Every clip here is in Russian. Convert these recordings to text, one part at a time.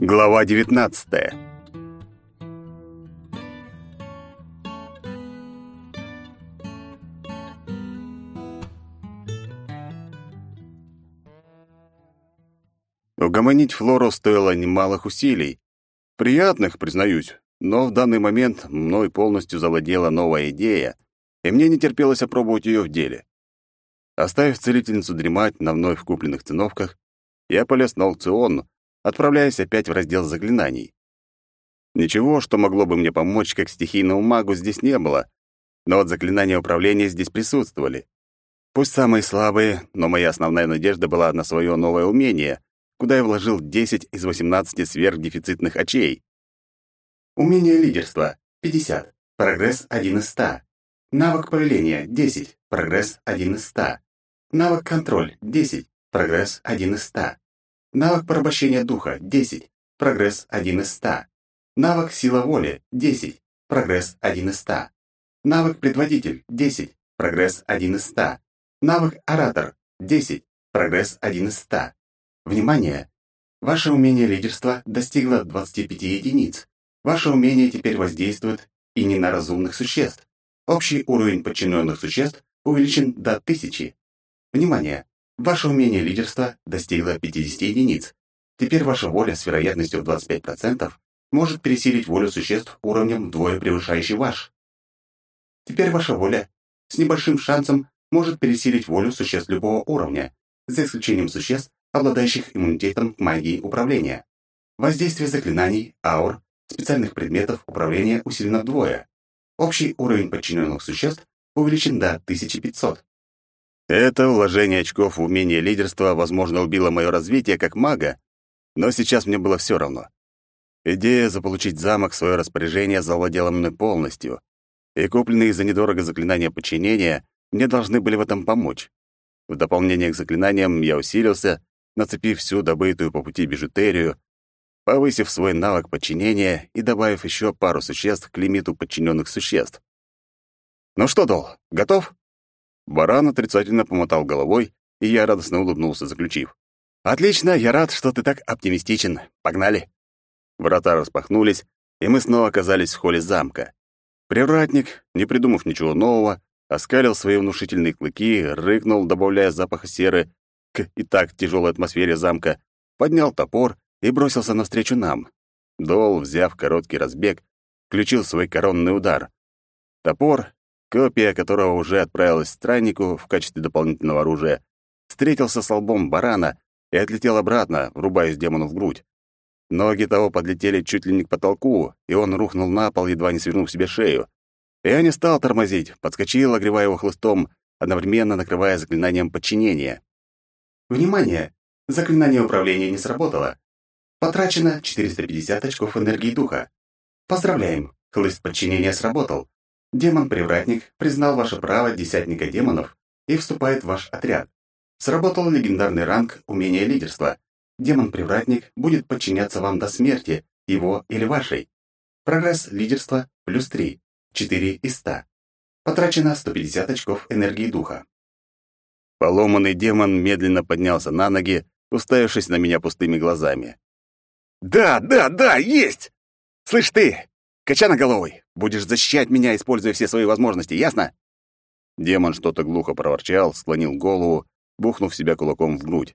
Глава 19. Угомонить Флору стоило немалых усилий. Приятных, признаюсь, но в данный момент мной полностью завладела новая идея, и мне не терпелось опробовать ее в деле. Оставив целительницу дремать на вновь купленных циновках, я полез на аукцион, отправляясь опять в раздел заклинаний. Ничего, что могло бы мне помочь как стихийному магу, здесь не было, но вот заклинания управления здесь присутствовали. Пусть самые слабые, но моя основная надежда была на свое новое умение, куда я вложил 10 из 18 сверхдефицитных очей. Умение лидерства — 50, прогресс 1 из 100. Навык повеления — 10, прогресс 1 из 100. Навык контроль — 10, прогресс 1 из 100. Навык порабощения духа — 10, прогресс 1 из 100. Навык сила воли — 10, прогресс 1 из 100. Навык предводитель — 10, прогресс 1 из 100. Навык оратор — 10, прогресс 1 из 100. Внимание! Ваше умение лидерства достигло 25 единиц. Ваше умение теперь воздействует и не на разумных существ. Общий уровень подчиненных существ увеличен до 1000. Внимание! Ваше умение лидерства достигло 50 единиц. Теперь ваша воля с вероятностью в 25% может пересилить волю существ уровнем вдвое превышающий ваш. Теперь ваша воля с небольшим шансом может пересилить волю существ любого уровня, за исключением существ, обладающих иммунитетом к магии управления. Воздействие заклинаний, аур, специальных предметов управления усилено вдвое. Общий уровень подчиненных существ увеличен до 1500. Это вложение очков в умение лидерства, возможно, убило мое развитие как мага, но сейчас мне было все равно. Идея заполучить замок в свое распоряжение завладела мной полностью, и купленные за недорого заклинания подчинения мне должны были в этом помочь. В дополнение к заклинаниям я усилился, нацепив всю добытую по пути бижутерию, повысив свой навык подчинения и добавив еще пару существ к лимиту подчиненных существ. «Ну что, Дол, готов?» Баран отрицательно помотал головой, и я радостно улыбнулся, заключив. «Отлично, я рад, что ты так оптимистичен. Погнали!» Врата распахнулись, и мы снова оказались в холле замка. Привратник, не придумав ничего нового, оскалил свои внушительные клыки, рыкнул, добавляя запаха серы к и так тяжелой атмосфере замка, поднял топор и бросился навстречу нам. Дол, взяв короткий разбег, включил свой коронный удар. Топор, копия которого уже отправилась страннику в качестве дополнительного оружия, встретился с лбом барана и отлетел обратно, врубаясь демону в грудь. Ноги того подлетели чуть ли не к потолку, и он рухнул на пол, едва не свернув себе шею. Я не стал тормозить, подскочил, огревая его хлыстом, одновременно накрывая заклинанием подчинения. Внимание! Заклинание управления не сработало. Потрачено 450 очков энергии духа. Поздравляем! Хлыст подчинения сработал. Демон-привратник признал ваше право десятника демонов и вступает в ваш отряд. Сработал легендарный ранг умения лидерства. Демон-привратник будет подчиняться вам до смерти, его или вашей. Прогресс лидерства плюс 3, 4 из 100. Потрачено 150 очков энергии духа. Поломанный демон медленно поднялся на ноги, уставившись на меня пустыми глазами. «Да, да, да, есть! Слышь ты, Качаноголовый, будешь защищать меня, используя все свои возможности, ясно?» Демон что-то глухо проворчал, склонил голову, бухнув себя кулаком в грудь.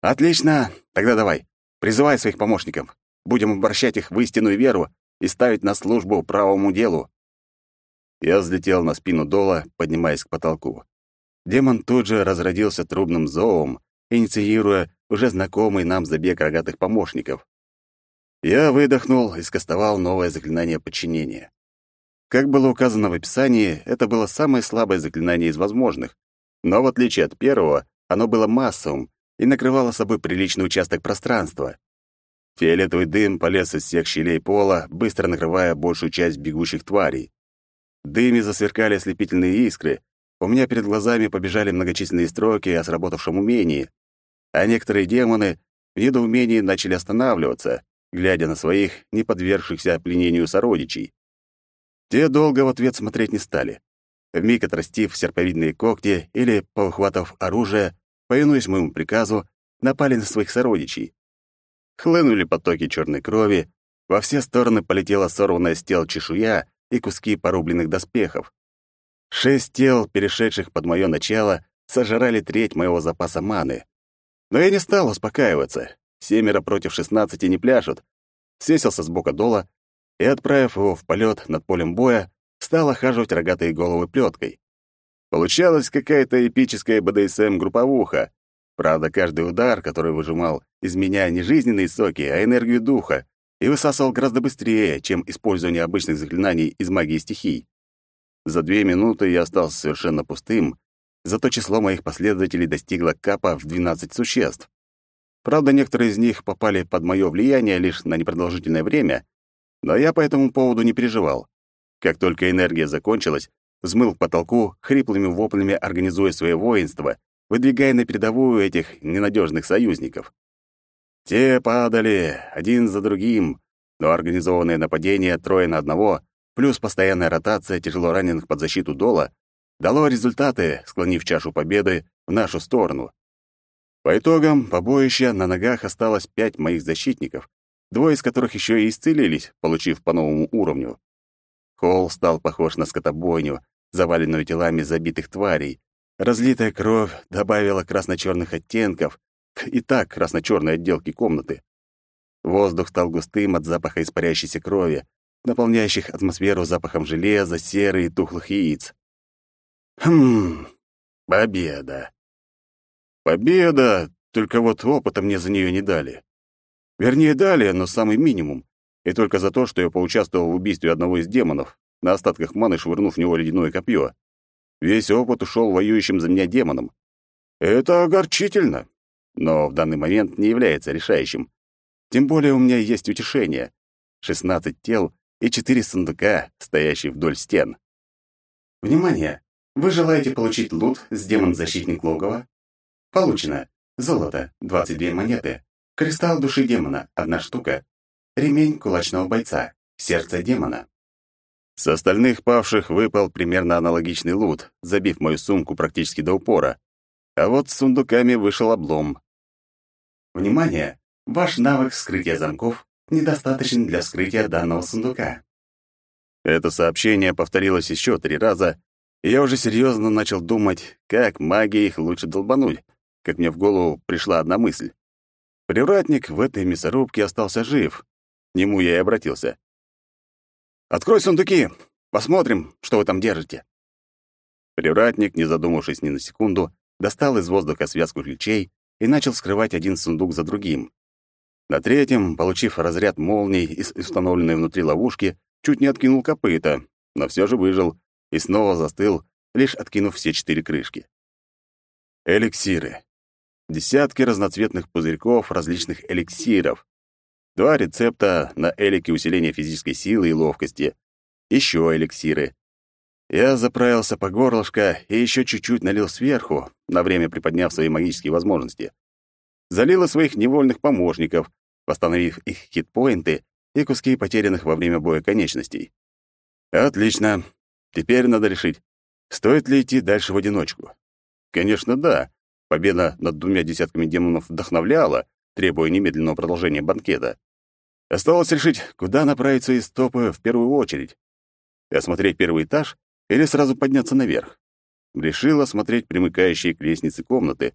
«Отлично! Тогда давай, призывай своих помощников. Будем обращать их в истинную веру и ставить на службу правому делу». Я взлетел на спину Дола, поднимаясь к потолку. Демон тут же разродился трубным зовом, инициируя уже знакомый нам забег рогатых помощников. Я выдохнул и скостовал новое заклинание подчинения. Как было указано в описании, это было самое слабое заклинание из возможных, но в отличие от первого, оно было массовым и накрывало собой приличный участок пространства. Фиолетовый дым полез из всех щелей пола, быстро накрывая большую часть бегущих тварей. В дыме засверкали ослепительные искры, у меня перед глазами побежали многочисленные строки о сработавшем умении, а некоторые демоны в недоумении начали останавливаться, глядя на своих, не подвергшихся пленению сородичей. Те долго в ответ смотреть не стали. Вмиг отрастив серповидные когти или, повыхватав оружие, повинуясь моему приказу, напали на своих сородичей. Хлынули потоки черной крови, во все стороны полетела сорванная с тел чешуя и куски порубленных доспехов. Шесть тел, перешедших под мое начало, сожрали треть моего запаса маны. Но я не стал успокаиваться. Семеро против шестнадцати не пляшут. Сесился с бока дола и, отправив его в полет над полем боя, стал охаживать рогатые головы плеткой. Получалась какая-то эпическая БДСМ-групповуха. Правда, каждый удар, который выжимал из меня не жизненные соки, а энергию духа, и высасывал гораздо быстрее, чем использование обычных заклинаний из магии стихий. За две минуты я остался совершенно пустым, зато число моих последователей достигло капа в 12 существ. Правда, некоторые из них попали под мое влияние лишь на непродолжительное время, но я по этому поводу не переживал. Как только энергия закончилась, взмыл к потолку, хриплыми воплями организуя свое воинство, выдвигая на передовую этих ненадежных союзников. Те падали один за другим, но организованное нападение трое на одного, плюс постоянная ротация тяжело раненых под защиту Дола, дало результаты, склонив чашу победы в нашу сторону. По итогам побоища на ногах осталось пять моих защитников, двое из которых еще и исцелились, получив по новому уровню. Холл стал похож на скотобойню, заваленную телами забитых тварей. Разлитая кровь добавила красно-черных оттенков к и так красно-черной отделке комнаты. Воздух стал густым от запаха испаряющейся крови, наполняющих атмосферу запахом железа, серы и тухлых яиц. Хм, победа. Победа, только вот опыта мне за нее не дали. Вернее, дали, но самый минимум. И только за то, что я поучаствовал в убийстве одного из демонов, на остатках маны швырнув в него ледяное копье. Весь опыт ушел воюющим за меня демоном. Это огорчительно, но в данный момент не является решающим. Тем более у меня есть утешение. 16 тел и 4 сундука, стоящие вдоль стен. Внимание! Вы желаете получить лут с демон-защитник логова? Получено. Золото — 22 монеты. Кристалл души демона — одна штука. Ремень кулачного бойца. Сердце демона. С остальных павших выпал примерно аналогичный лут, забив мою сумку практически до упора. А вот с сундуками вышел облом. Внимание! Ваш навык скрытия замков недостаточен для вскрытия данного сундука. Это сообщение повторилось еще три раза, и я уже серьезно начал думать, как магией их лучше долбануть, как мне в голову пришла одна мысль. Привратник в этой мясорубке остался жив. К нему я и обратился. Открой сундуки, посмотрим, что вы там держите. Привратник, не задумавшись ни на секунду, достал из воздуха связку ключей и начал скрывать один сундук за другим. На третьем, получив разряд молний из установленной внутри ловушки, чуть не откинул копыта, но все же выжил и снова застыл, лишь откинув все четыре крышки. Эликсиры. Десятки разноцветных пузырьков различных эликсиров, Два рецепта на элики усиления физической силы и ловкости. Еще эликсиры. Я заправился по горлышко и еще чуть-чуть налил сверху, на время приподняв свои магические возможности. Залил своих невольных помощников, восстановив их хитпоинты и куски потерянных во время боя конечностей. Отлично. Теперь надо решить, стоит ли идти дальше в одиночку. Конечно, да. Победа над двумя десятками демонов вдохновляла, требуя немедленного продолжения банкета. Осталось решить, куда направить свои стопы в первую очередь. Осмотреть первый этаж или сразу подняться наверх. Решил осмотреть примыкающие к лестнице комнаты.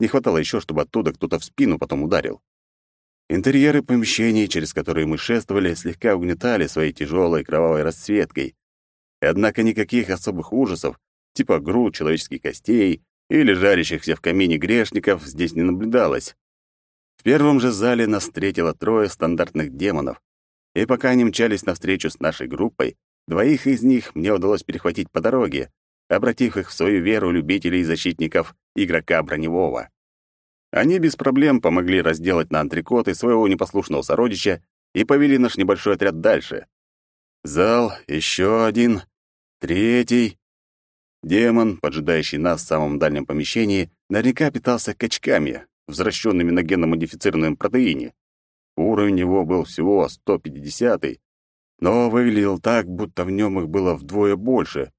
Не хватало еще, чтобы оттуда кто-то в спину потом ударил. Интерьеры помещений, через которые мы шествовали, слегка угнетали своей тяжелой кровавой расцветкой. Однако никаких особых ужасов, типа груд человеческих костей или жарящихся в камине грешников, здесь не наблюдалось. В первом же зале нас встретило трое стандартных демонов, и пока они мчались навстречу с нашей группой, двоих из них мне удалось перехватить по дороге, обратив их в свою веру любителей и защитников игрока броневого. Они без проблем помогли разделать на антрикоты своего непослушного сородича и повели наш небольшой отряд дальше. Зал, еще один, третий. Демон, поджидающий нас в самом дальнем помещении, наверняка питался качками, взращенными на генно-модифицированном протеине. Уровень его был всего 150 но выглядел так, будто в нем их было вдвое больше.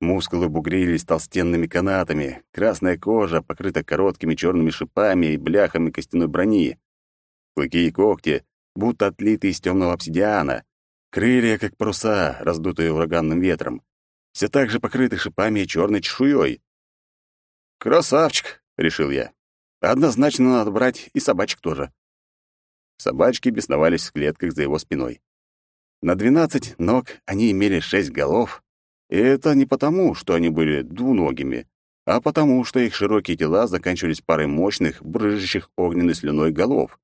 Мускулы бугрились толстенными канатами, красная кожа покрыта короткими черными шипами и бляхами костяной брони. Клыки и когти, будто отлиты из темного обсидиана, крылья, как паруса, раздутые ураганным ветром, все так же покрыты шипами и черной чешуей. «Красавчик!» — решил я. «Однозначно надо брать и собачек тоже». Собачки бесновались в клетках за его спиной. На двенадцать ног они имели шесть голов, и это не потому, что они были двуногими, а потому, что их широкие тела заканчивались парой мощных, брыжущих огненной слюной голов.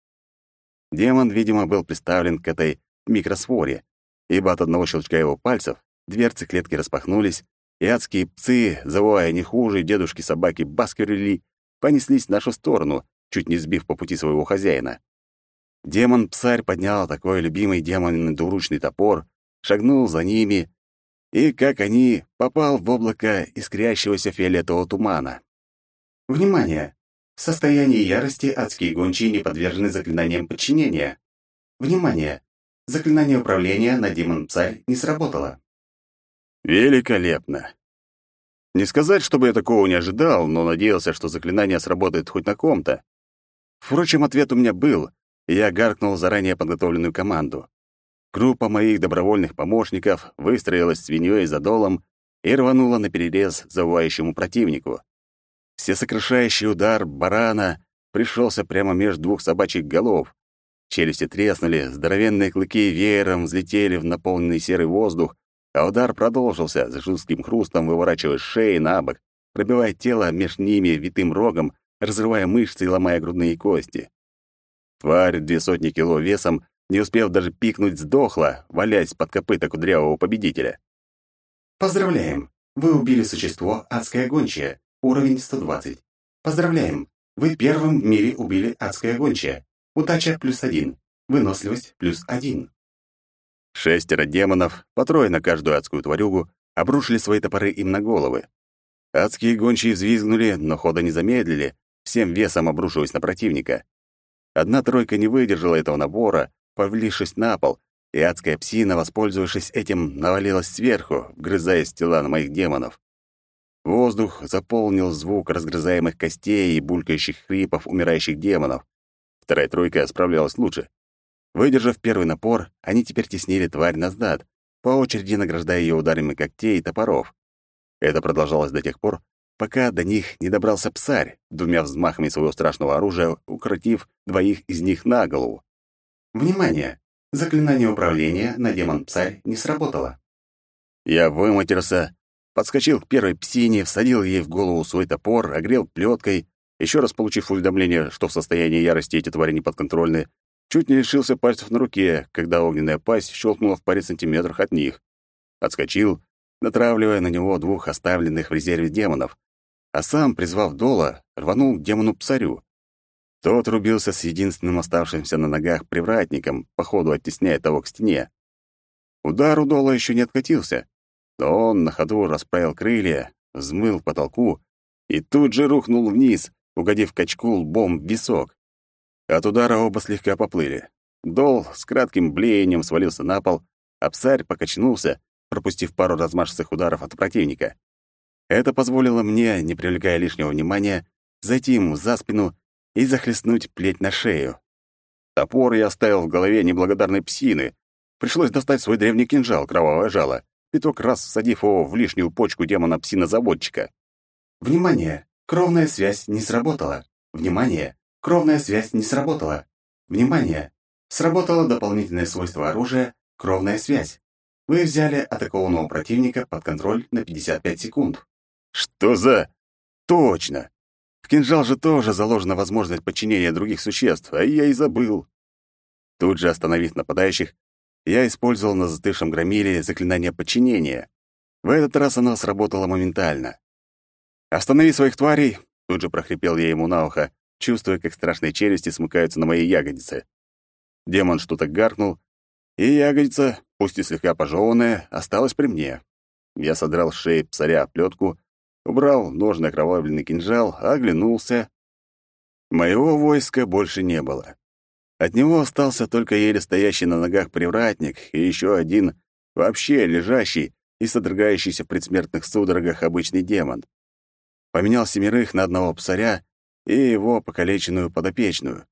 Демон, видимо, был представлен к этой микросфоре, ибо от одного щелчка его пальцев дверцы клетки распахнулись, и адские псы, завывая не хуже дедушки-собаки Баскервилли, понеслись в нашу сторону, чуть не сбив по пути своего хозяина. Демон-псарь поднял такой любимый демон двуручный топор, шагнул за ними и, как они, попал в облако искрящегося фиолетового тумана. Внимание! В состоянии ярости адские гончие не подвержены заклинаниям подчинения. Внимание! Заклинание управления на демон-царь не сработало. Великолепно. Не сказать, чтобы я такого не ожидал, но надеялся, что заклинание сработает хоть на ком-то. Впрочем, ответ у меня был, и я гаркнул заранее подготовленную команду. Группа моих добровольных помощников выстроилась свиньей за долом и рванула на перерез завывающему противнику. Всесокрушающий удар барана пришелся прямо между двух собачьих голов. Челюсти треснули, здоровенные клыки веером взлетели в наполненный серый воздух, а удар продолжился, с жутким хрустом выворачивая шеи на бок, пробивая тело меж ними витым рогом, разрывая мышцы и ломая грудные кости. Тварь две сотни кило весом, не успев даже пикнуть, сдохла, валяясь под копыта кудрявого победителя. Поздравляем! Вы убили существо «Адская гончая», Уровень 120. Поздравляем! Вы первым в мире убили адское гончая. Удача плюс один. Выносливость плюс один. Шестеро демонов, по трое на каждую адскую тварюгу, обрушили свои топоры им на головы. Адские гончие взвизгнули, но хода не замедлили, всем весом обрушиваясь на противника. Одна тройка не выдержала этого набора, повлившись на пол, и адская псина, воспользовавшись этим, навалилась сверху, вгрызаясь в тела на моих демонов. Воздух заполнил звук разгрызаемых костей и булькающих хрипов умирающих демонов. Вторая тройка справлялась лучше. Выдержав первый напор, они теперь теснили тварь назад, по очереди награждая ее ударами когтей и топоров. Это продолжалось до тех пор, пока до них не добрался псарь, двумя взмахами своего страшного оружия укротив двоих из них на голову. «Внимание! Заклинание управления на демон-псарь не сработало». Я выматерился, подскочил к первой псине, всадил ей в голову свой топор, огрел плеткой, еще раз получив уведомление, что в состоянии ярости эти твари не подконтрольны, чуть не лишился пальцев на руке, когда огненная пасть щелкнула в паре сантиметрах от них. Отскочил, натравливая на него двух оставленных в резерве демонов, а сам, призвав Дола, рванул к демону-псарю. Тот рубился с единственным оставшимся на ногах привратником, походу оттесняя того к стене. Удар у Дола еще не откатился, но он на ходу расправил крылья, взмыл к потолку и тут же рухнул вниз, угодив качку лбом в висок. От удара оба слегка поплыли. Дол с кратким блеянием свалился на пол, а псарь покачнулся, пропустив пару размашистых ударов от противника. Это позволило мне, не привлекая лишнего внимания, зайти ему за спину и захлестнуть плеть на шею. Топор я оставил в голове неблагодарной псины. Пришлось достать свой древний кинжал, кровавое жало, пяток раз всадив его в лишнюю почку демона-псинозаводчика. «Внимание! Кровная связь не сработала! Внимание! Кровная связь не сработала! Внимание! Сработало дополнительное свойство оружия «Кровная связь». Вы взяли атакованного противника под контроль на 55 секунд. Что за... Точно! В кинжал же тоже заложена возможность подчинения других существ, а я и забыл. Тут же остановив нападающих, я использовал на застывшем громиле заклинание подчинения. В этот раз оно сработало моментально. «Останови своих тварей!» — тут же прохрипел я ему на ухо, чувствуя, как страшные челюсти смыкаются на моей ягодице. Демон что-то гаркнул, и ягодица, пусть и слегка пожеванная, осталась при мне. Я содрал с шеи псаря плетку, убрал ножный окровавленный кинжал, оглянулся. Моего войска больше не было. От него остался только еле стоящий на ногах привратник и еще один, вообще лежащий и содрогающийся в предсмертных судорогах обычный демон. Поменял семерых на одного псаря и его покалеченную подопечную.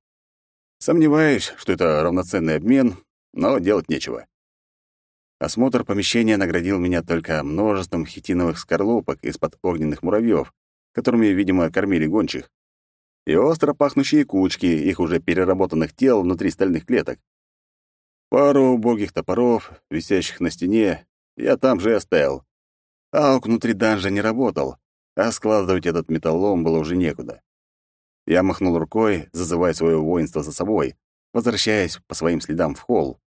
Сомневаюсь, что это равноценный обмен, но делать нечего. Осмотр помещения наградил меня только множеством хитиновых скорлупок из-под огненных муравьев, которыми, видимо, кормили гончих, и остро пахнущие кучки их уже переработанных тел внутри стальных клеток. Пару убогих топоров, висящих на стене, я там же и оставил. Аук внутри данжа не работал, а складывать этот металлом было уже некуда. Я махнул рукой, зазывая свое воинство за собой, возвращаясь по своим следам в холл.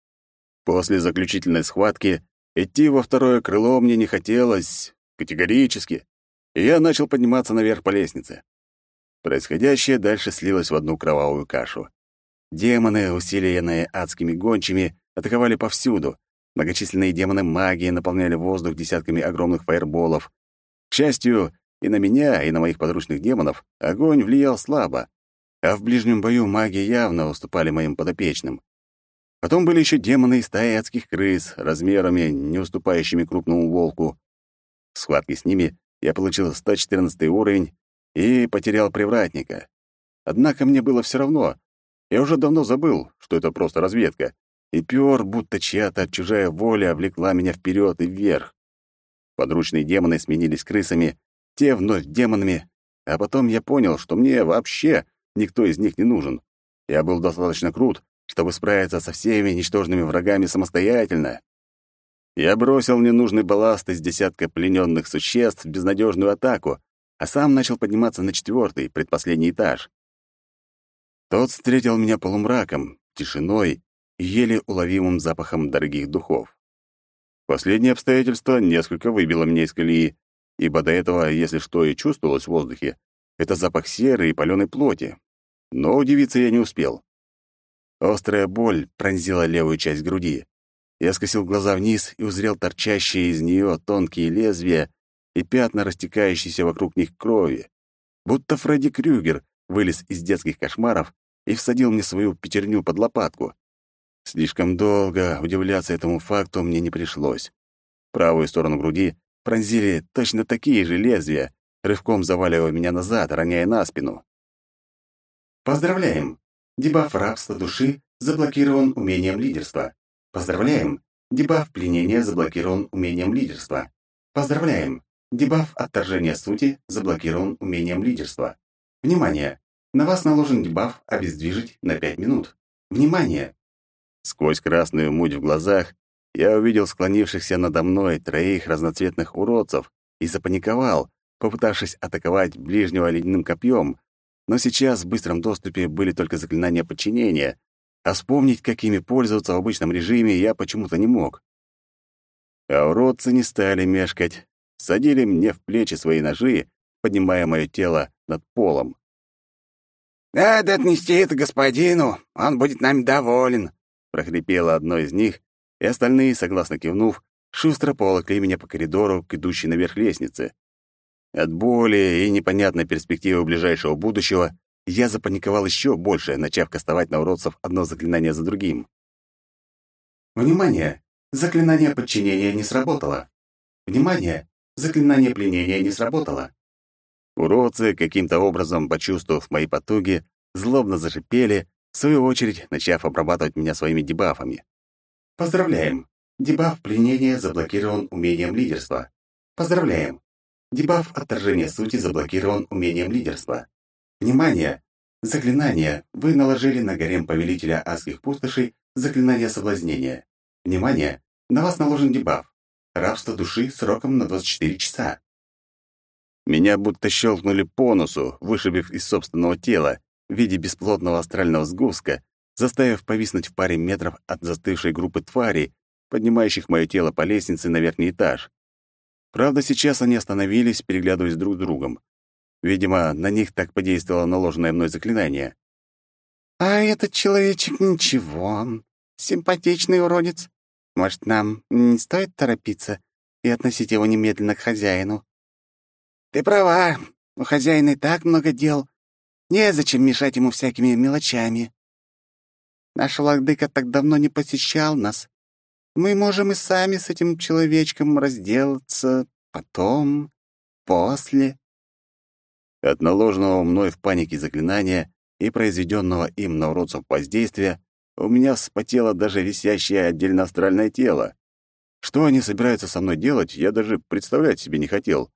После заключительной схватки идти во второе крыло мне не хотелось категорически, и я начал подниматься наверх по лестнице. Происходящее дальше слилось в одну кровавую кашу. Демоны, усиленные адскими гончими, атаковали повсюду. Многочисленные демоны магии наполняли воздух десятками огромных фаерболов. К счастью, и на меня, и на моих подручных демонов огонь влиял слабо, а в ближнем бою маги явно уступали моим подопечным. Потом были еще демоны из стаи адских крыс, размерами, не уступающими крупному волку. В схватке с ними я получил 114 уровень и потерял привратника. Однако мне было все равно. Я уже давно забыл, что это просто разведка, и пёр, будто чья-то чужая воля влекла меня вперед и вверх. Подручные демоны сменились крысами, те вновь демонами, а потом я понял, что мне вообще никто из них не нужен. Я был достаточно крут, чтобы справиться со всеми ничтожными врагами самостоятельно. Я бросил ненужный балласт из десятка плененных существ в безнадежную атаку, а сам начал подниматься на четвертый, предпоследний этаж. Тот встретил меня полумраком, тишиной и еле уловимым запахом дорогих духов. Последнее обстоятельство несколько выбило меня из колеи, ибо до этого, если что и чувствовалось в воздухе, это запах серы и палёной плоти. Но удивиться я не успел. Острая боль пронзила левую часть груди. Я скосил глаза вниз и узрел торчащие из нее тонкие лезвия и пятна, растекающиеся вокруг них крови. Будто Фредди Крюгер вылез из детских кошмаров и всадил мне свою пятерню под лопатку. Слишком долго удивляться этому факту мне не пришлось. Правую сторону груди пронзили точно такие же лезвия, рывком заваливая меня назад, роняя на спину. «Поздравляем! Дебаф рабства души заблокирован умением лидерства. Поздравляем! Дебаф пленения заблокирован умением лидерства. Поздравляем! Дебаф отторжения сути заблокирован умением лидерства. Внимание! На вас наложен дебаф «Обездвижить» на 5 минут. Внимание! Сквозь красную муть в глазах я увидел склонившихся надо мной троих разноцветных уродцев и запаниковал, попытавшись атаковать ближнего ледяным копьем, но сейчас в быстром доступе были только заклинания подчинения, а вспомнить, какими пользоваться в обычном режиме, я почему-то не мог. А уродцы не стали мешкать, садили мне в плечи свои ножи, поднимая мое тело над полом. «Надо отнести это господину, он будет нами доволен», — прохрипело одно из них, и остальные, согласно кивнув, шустро поволокли меня по коридору к идущей наверх лестнице. От боли и непонятной перспективы ближайшего будущего я запаниковал еще больше, начав кастовать на уродцев одно заклинание за другим. Внимание! Заклинание подчинения не сработало. Внимание! Заклинание пленения не сработало. Уродцы, каким-то образом почувствовав мои потуги, злобно зашипели, в свою очередь начав обрабатывать меня своими дебафами. Поздравляем! Дебаф пленения заблокирован умением лидерства. Поздравляем! Дебаф отторжения сути заблокирован умением лидерства. Внимание! Заклинание. Вы наложили на гарем повелителя адских пустошей заклинание соблазнения. Внимание! На вас наложен дебаф. Рабство души сроком на 24 часа. Меня будто щелкнули по носу, вышибив из собственного тела в виде бесплотного астрального сгустка, заставив повиснуть в паре метров от застывшей группы тварей, поднимающих мое тело по лестнице на верхний этаж. Правда, сейчас они остановились, переглядываясь друг с другом. Видимо, на них так подействовало наложенное мной заклинание. «А этот человечек ничего. Симпатичный уродец. Может, нам не стоит торопиться и относить его немедленно к хозяину?» «Ты права. У хозяина и так много дел. Незачем мешать ему всякими мелочами. Наш владыка так давно не посещал нас. Мы можем и сами с этим человечком разделаться потом, после. От наложенного мной в панике заклинания и произведенного им на уродцев воздействия, у меня вспотело даже висящее отдельно астральное тело. Что они собираются со мной делать, я даже представлять себе не хотел.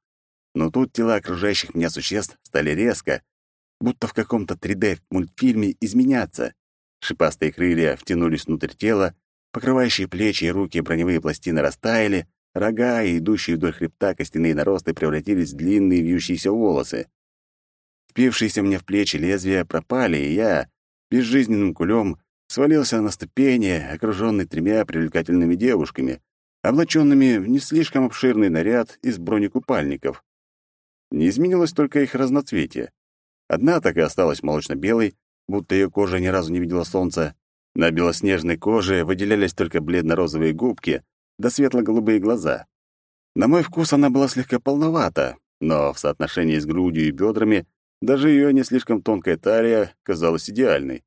Но тут тела окружающих меня существ стали резко, будто в каком-то 3D-мультфильме изменяться. Шипастые крылья втянулись внутрь тела, покрывающие плечи и руки броневые пластины растаяли, рога и идущие вдоль хребта костяные наросты превратились в длинные вьющиеся волосы. Впившиеся мне в плечи лезвия пропали, и я, безжизненным кулем, свалился на ступени, окруженный тремя привлекательными девушками, облаченными в не слишком обширный наряд из бронекупальников. Не изменилось только их разноцветие. Одна так и осталась молочно-белой, будто ее кожа ни разу не видела солнца. На белоснежной коже выделялись только бледно-розовые губки да светло-голубые глаза. На мой вкус она была слегка полновата, но в соотношении с грудью и бедрами даже ее не слишком тонкая талия казалась идеальной.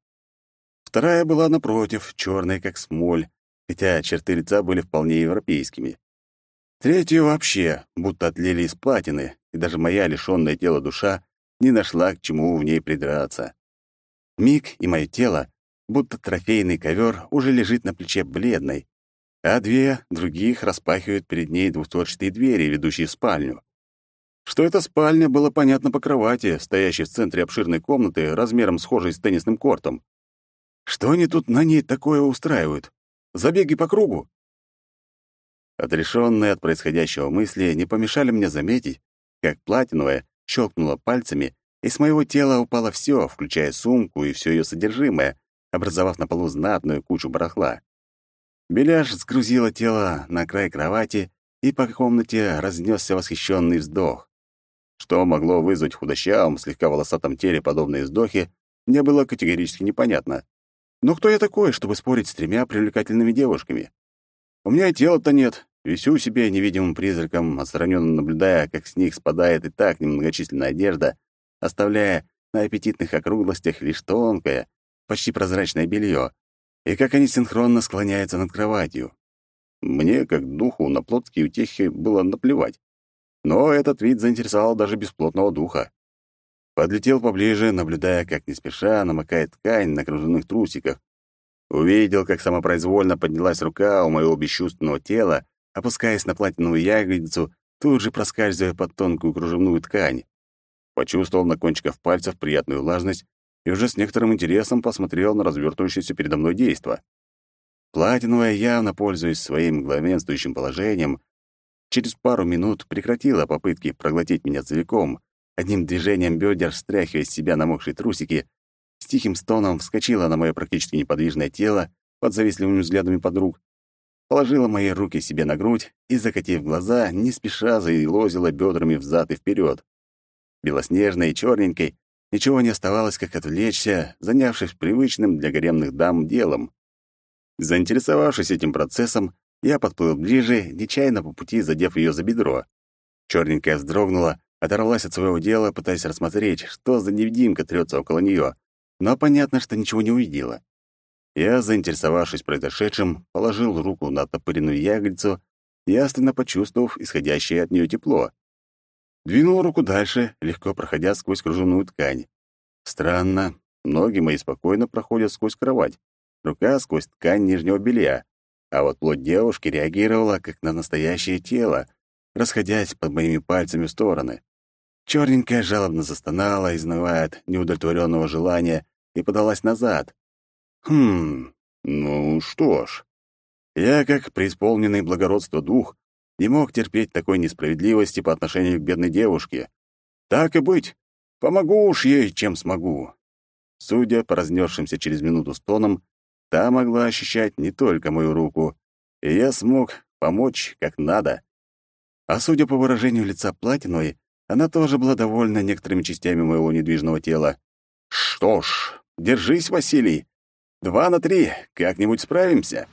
Вторая была, напротив, черная, как смоль, хотя черты лица были вполне европейскими. Третью вообще, будто отлили из платины, и даже моя лишённая тела душа не нашла к чему в ней придраться. Миг, и мое тело, будто трофейный ковер, уже лежит на плече бледной, а две других распахивают перед ней двустворчатые двери, ведущие в спальню. Что это спальня, было понятно по кровати, стоящей в центре обширной комнаты, размером схожей с теннисным кортом. Что они тут на ней такое устраивают? Забеги по кругу? Отрешенные от происходящего мысли не помешали мне заметить, как платиновая щелкнула пальцами, и с моего тела упало все, включая сумку и все ее содержимое, образовав на полу знатную кучу барахла. Беляш сгрузила тело на край кровати, и по комнате разнесся восхищенный вздох. Что могло вызвать худощавом, слегка волосатом теле подобные вздохи, мне было категорически непонятно. Но кто я такой, чтобы спорить с тремя привлекательными девушками? У меня тела-то нет. Висю себе невидимым призраком, отстраненно наблюдая, как с них спадает и так немногочисленная одежда, оставляя на аппетитных округлостях лишь тонкое, почти прозрачное белье, и как они синхронно склоняются над кроватью. Мне, как духу, на плотские утехи было наплевать. Но этот вид заинтересовал даже бесплотного духа. Подлетел поближе, наблюдая, как не спеша намокает ткань на кружевных трусиках. Увидел, как самопроизвольно поднялась рука у моего бесчувственного тела, опускаясь на платиновую ягодицу, тут же проскальзывая под тонкую кружевную ткань. Почувствовал на кончиках пальцев приятную влажность и уже с некоторым интересом посмотрел на развертывающееся передо мной действо. Платиновая, явно пользуясь своим главенствующим положением, через пару минут прекратила попытки проглотить меня целиком, одним движением бедер стряхивая с себя намокшие трусики, с тихим стоном вскочила на мое практически неподвижное тело под завистливыми взглядами подруг, положила мои руки себе на грудь и, закатив глаза, не спеша заилозила бедрами взад и вперед. Белоснежной и черненькой ничего не оставалось, как отвлечься, занявшись привычным для гаремных дам делом. Заинтересовавшись этим процессом, я подплыл ближе, нечаянно по пути задев ее за бедро. Черненькая вздрогнула, оторвалась от своего дела, пытаясь рассмотреть, что за невидимка трется около нее, но понятно, что ничего не увидела. Я, заинтересовавшись произошедшим, положил руку на оттопыренную ягодицу, ясно почувствовав исходящее от нее тепло. Двинул руку дальше, легко проходя сквозь кружевную ткань. Странно, ноги мои спокойно проходят сквозь кровать, рука сквозь ткань нижнего белья, а вот плоть девушки реагировала как на настоящее тело, расходясь под моими пальцами в стороны. Черненькая жалобно застонала, изнывая от неудовлетворенного желания, и подалась назад. Хм, ну что ж. Я, как преисполненный благородство дух, не мог терпеть такой несправедливости по отношению к бедной девушке. Так и быть, помогу уж ей, чем смогу. Судя по разнесшимся через минуту стонам, та могла ощущать не только мою руку, и я смог помочь как надо. А судя по выражению лица Платиной, она тоже была довольна некоторыми частями моего недвижного тела. Что ж, держись, Василий. Два на три, как-нибудь справимся.